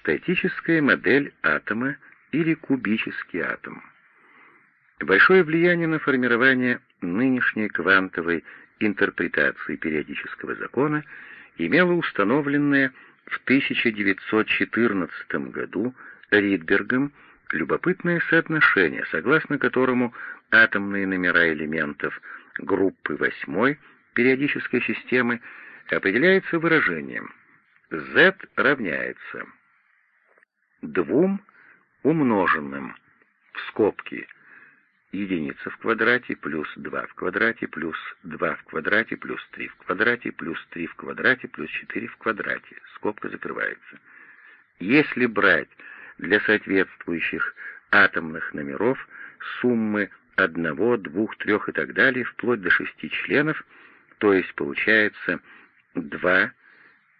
Статическая модель атома или кубический атом. Большое влияние на формирование нынешней квантовой интерпретации периодического закона имело установленное в 1914 году Ридбергом любопытное соотношение, согласно которому атомные номера элементов группы восьмой периодической системы определяются выражением z равняется двум умноженным в скобки единица в квадрате плюс 2 в квадрате плюс 2 в квадрате плюс 3 в квадрате плюс 3 в квадрате плюс 4 в квадрате. Скобка закрывается. Если брать для соответствующих атомных номеров суммы одного, двух, трех и так далее, вплоть до шести членов, то есть получается 2,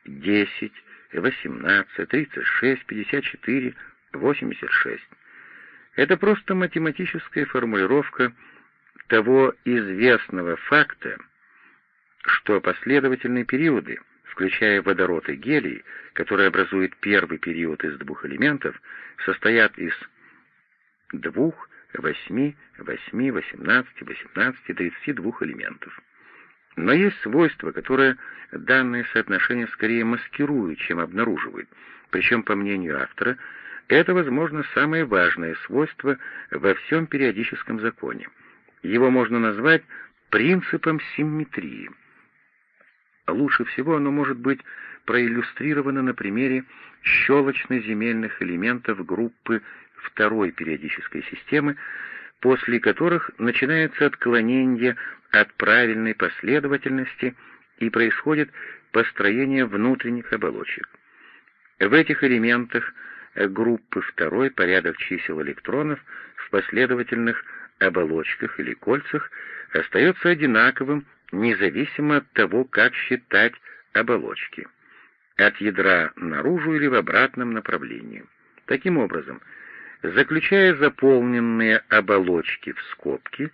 10, 18, 36, 54, 86. Это просто математическая формулировка того известного факта, что последовательные периоды, включая водород и гелий, которые образуют первый период из двух элементов, состоят из двух, восьми, восьми, восемнадцати, восемнадцати, тридцати двух элементов. Но есть свойство, которое данное соотношение скорее маскирует, чем обнаруживает, причем, по мнению автора, это, возможно, самое важное свойство во всем периодическом законе. Его можно назвать принципом симметрии. Лучше всего оно может быть проиллюстрировано на примере щелочно-земельных элементов группы второй периодической системы, после которых начинается отклонение от правильной последовательности и происходит построение внутренних оболочек. В этих элементах группы второй порядок чисел электронов в последовательных оболочках или кольцах остается одинаковым независимо от того, как считать оболочки, от ядра наружу или в обратном направлении. Таким образом, заключая заполненные оболочки в скобки,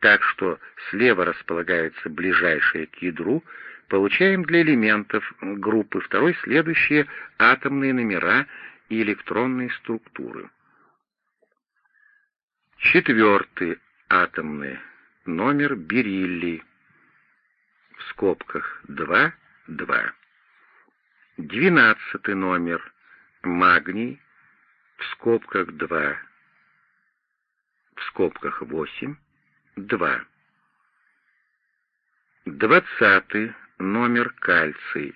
так что слева располагаются ближайшие к ядру, получаем для элементов группы второй следующие атомные номера и электронные структуры. Четвертый атомный номер бериллий в скобках 2, 2. Двенадцатый номер магний в скобках 2, в скобках 8, 2. Двадцатый номер кальций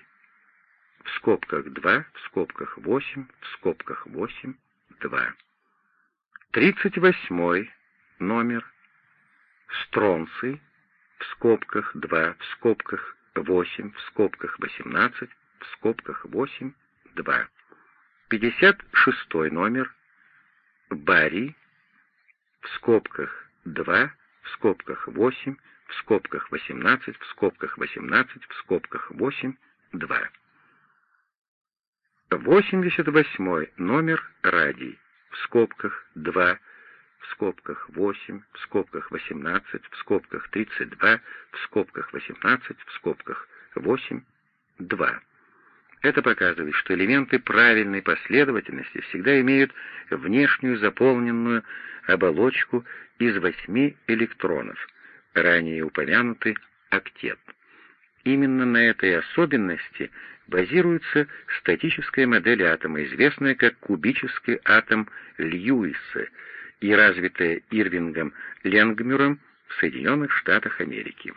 в скобках 2, в скобках 8, в скобках 8, 2. 38 номер стронций в скобках 2, в скобках 8, в скобках 18, в скобках 8, 2. 56 номер барий в скобках 2, в скобках 8, в скобках 18, в скобках 18, в скобках 8, 2. 88 номер радий, в скобках 2, в скобках 8, в скобках 18, в скобках 32, в скобках 18, в скобках 8, 2. Это показывает, что элементы правильной последовательности всегда имеют внешнюю заполненную оболочку из восьми электронов, ранее упомянутый октет. Именно на этой особенности базируется статическая модель атома, известная как кубический атом Льюиса и развитая Ирвингом Ленгмюром в Соединенных Штатах Америки.